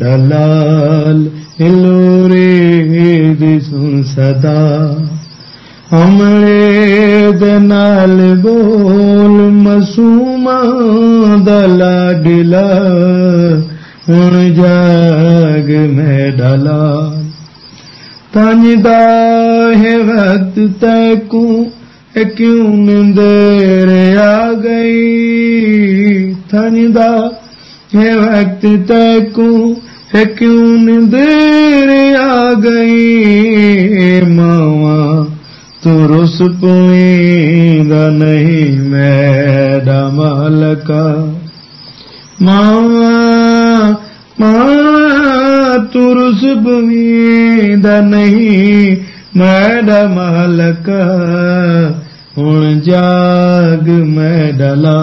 डलाल हिलोरे दिसूं सदा हमरे दनाल बोल मसूमा दला डिला हुन जाग में है वक्त तैकू क्यों निंदेर आ गई थंजदा है वक्त तैकू क्यों निंदेर आ गई? मावा तू रुस पुईंदा नहीं मैडा मालका। मावा मां तू रुस पुईंदा नहीं मैडा मालका। हुन जाग मैं डला